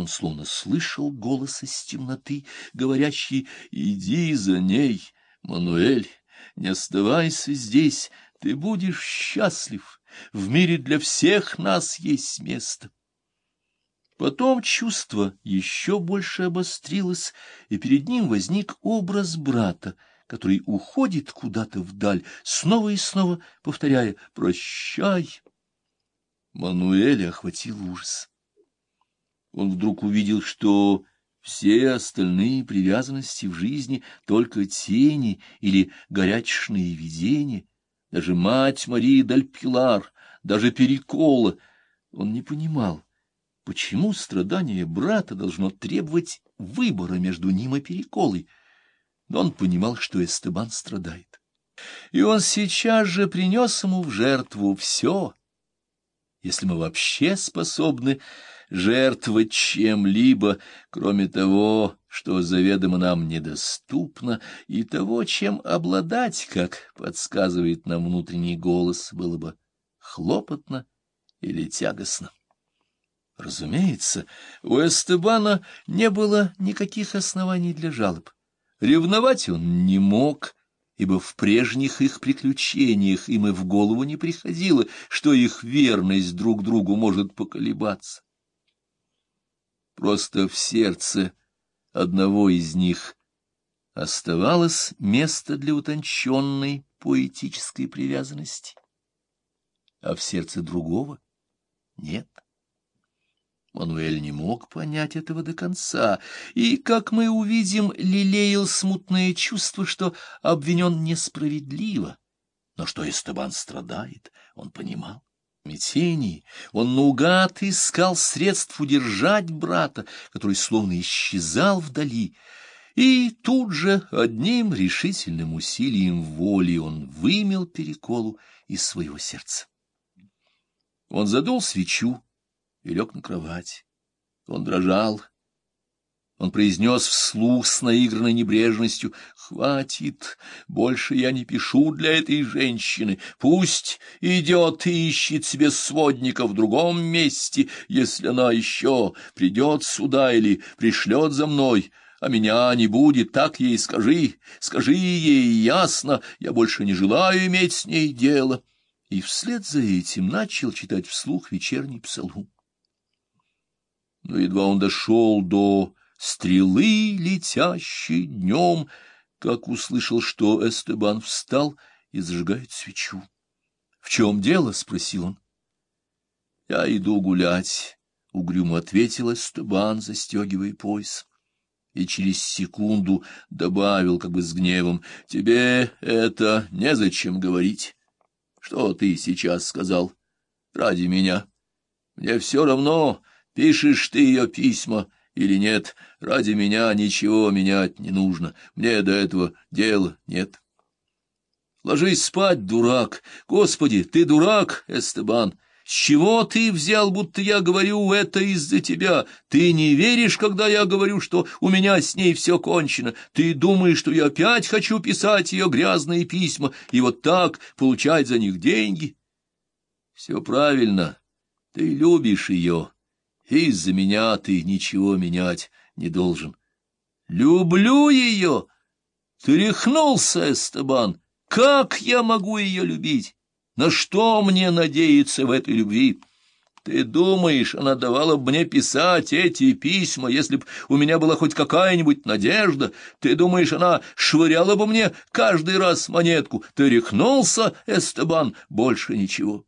Он словно слышал голос из темноты, говорящий «Иди за ней, Мануэль, не оставайся здесь, ты будешь счастлив, в мире для всех нас есть место». Потом чувство еще больше обострилось, и перед ним возник образ брата, который уходит куда-то вдаль, снова и снова повторяя «Прощай». Мануэля охватил ужас. Он вдруг увидел, что все остальные привязанности в жизни — только тени или горячечные видения, даже мать Марии Дальпилар, даже Перекола. Он не понимал, почему страдание брата должно требовать выбора между ним и Переколой, но он понимал, что Эстебан страдает. И он сейчас же принес ему в жертву все, если мы вообще способны жертвовать чем-либо, кроме того, что заведомо нам недоступно, и того, чем обладать, как подсказывает нам внутренний голос, было бы хлопотно или тягостно. Разумеется, у Эстебана не было никаких оснований для жалоб. Ревновать он не мог, ибо в прежних их приключениях им и в голову не приходило, что их верность друг другу может поколебаться. Просто в сердце одного из них. Оставалось место для утонченной поэтической привязанности, а в сердце другого нет. Мануэль не мог понять этого до конца, и, как мы увидим, лелеял смутное чувство, что обвинен несправедливо, но что Эстебан страдает, он понимал смятении он наугад искал средств удержать брата, который словно исчезал вдали, и тут же одним решительным усилием воли он вымел переколу из своего сердца. Он задул свечу и лег на кровать. Он дрожал, он произнес вслух с наигранной небрежностью, «Хватит, больше я не пишу для этой женщины. Пусть идет и ищет себе сводника в другом месте, если она еще придет сюда или пришлет за мной». А меня не будет, так ей скажи, скажи ей ясно, я больше не желаю иметь с ней дело. И вслед за этим начал читать вслух вечерний псалом. Но едва он дошел до стрелы, летящей днем, как услышал, что Эстебан встал и зажигает свечу. — В чем дело? — спросил он. — Я иду гулять, — угрюмо ответил Эстебан, застегивая пояс. И через секунду добавил, как бы с гневом, — Тебе это незачем говорить. Что ты сейчас сказал? Ради меня. Мне все равно, пишешь ты ее письма или нет, ради меня ничего менять не нужно, мне до этого дела нет. Ложись спать, дурак. Господи, ты дурак, Эстебан. С чего ты взял, будто я говорю это из-за тебя? Ты не веришь, когда я говорю, что у меня с ней все кончено. Ты думаешь, что я опять хочу писать ее грязные письма и вот так получать за них деньги? Все правильно. Ты любишь ее из-за меня ты ничего менять не должен. Люблю ее! Ты рехнулся, Эстебан! Как я могу ее любить? На что мне надеяться в этой любви? Ты думаешь, она давала бы мне писать эти письма, если б у меня была хоть какая-нибудь надежда? Ты думаешь, она швыряла бы мне каждый раз монетку? Ты рехнулся, Эстебан? Больше ничего.